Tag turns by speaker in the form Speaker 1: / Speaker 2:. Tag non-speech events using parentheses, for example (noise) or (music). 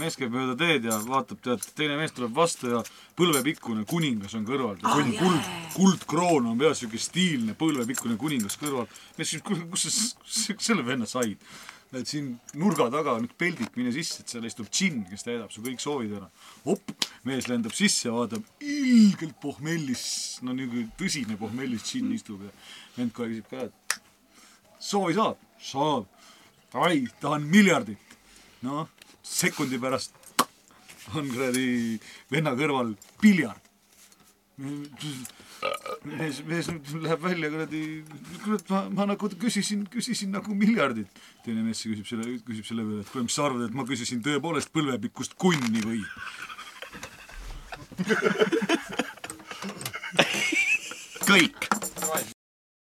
Speaker 1: mees käib mööda teed ja vaatab, tead, teine mees tuleb vastu ja põlvepikkune kuningas on kõrval. kuld, kuldkroon on peas, siuke stiilne põlvepikkune kuningas kõrval. mees kuule, kus sa selle venna said? et siin nurga taga on üks peldik, mine sisse, et seal istub džinn, kes täidab su kõik soovid ära. op, mees lendab sisse vaatab, ilgelt pohmellis, no niisugune tõsine pohmellis džinn istub ja vend kohe küsib ka, et soovi saab? saab. ai, tahan miljardit. noh, sekundi pärast on kuradi venna kõrval piljard. mees, mees läheb välja kuradi, kurat, ma, ma nagu küsisin, küsisin nagu miljardit. teine mees küsib selle, küsib selle peale, et kuule, mis sa arvad, et ma küsisin tõepoolest põlvepikkust kunni või? (laughs)
Speaker 2: kõik